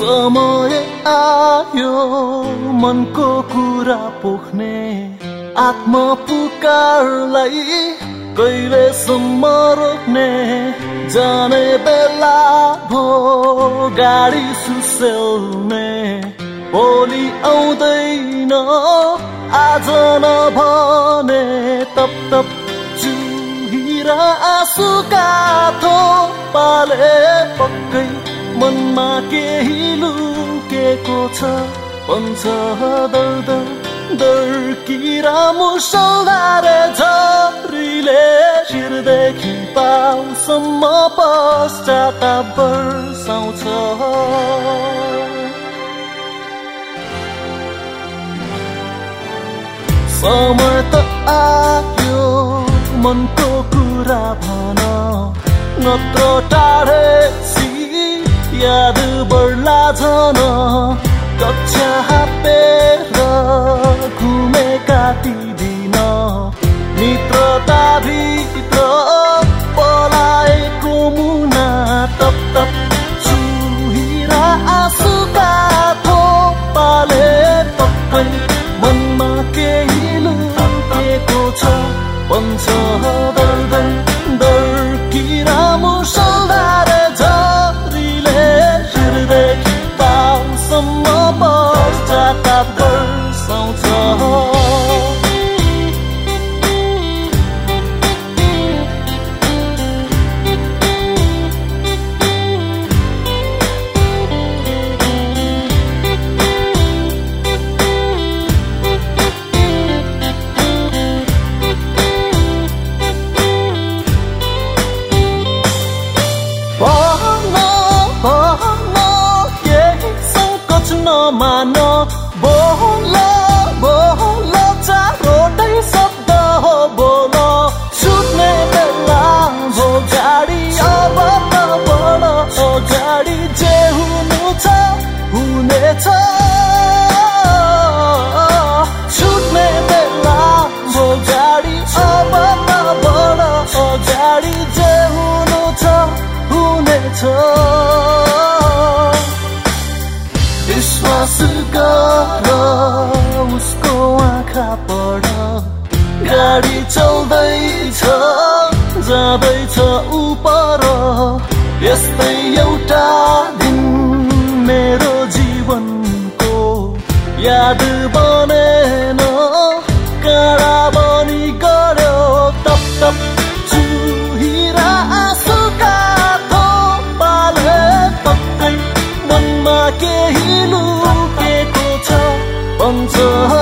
समय आयो मनको कुरा पोख्ने आत्मा पुकारलाई कहिलेसम्म रोक्ने जाने बेला भो गाडी सुसेल्ने भोलि आउँदैन आज नभने तप तप चुहिरा आँसुका पाले पक्कै मनमा केही लुकेको छ पन्छ दर्द दर्किरा मुसलधारे झरीले शिरदेखि पाउसम्म पश्चाताप बर्साउँछ समय त आयो मनको कुरा भन नत्र याद बढ्ला झन। कक्षा हापेर घुमेका ती दिन मित्रताभित्र पलाएको मुना तप तप चुहिरा आँसुका थोपाले पक्कै मनमा केही लुकेको छ। पञ्च मान? बोल बोल चारोटै शब्द हो बोल। छुट्ने बेला गाडी अब त बड गाडी जे हुनु छ हुनेछ। छुट्ने बेला गाडी अब त बड गाडी जे हुनु छ हुनेछ। विश्वास गर उसको आँखा पढ गाडी चल्दैछ जाँदैछ उपर। यस्तै एउटा दिन मेरो जीवनको याद oh.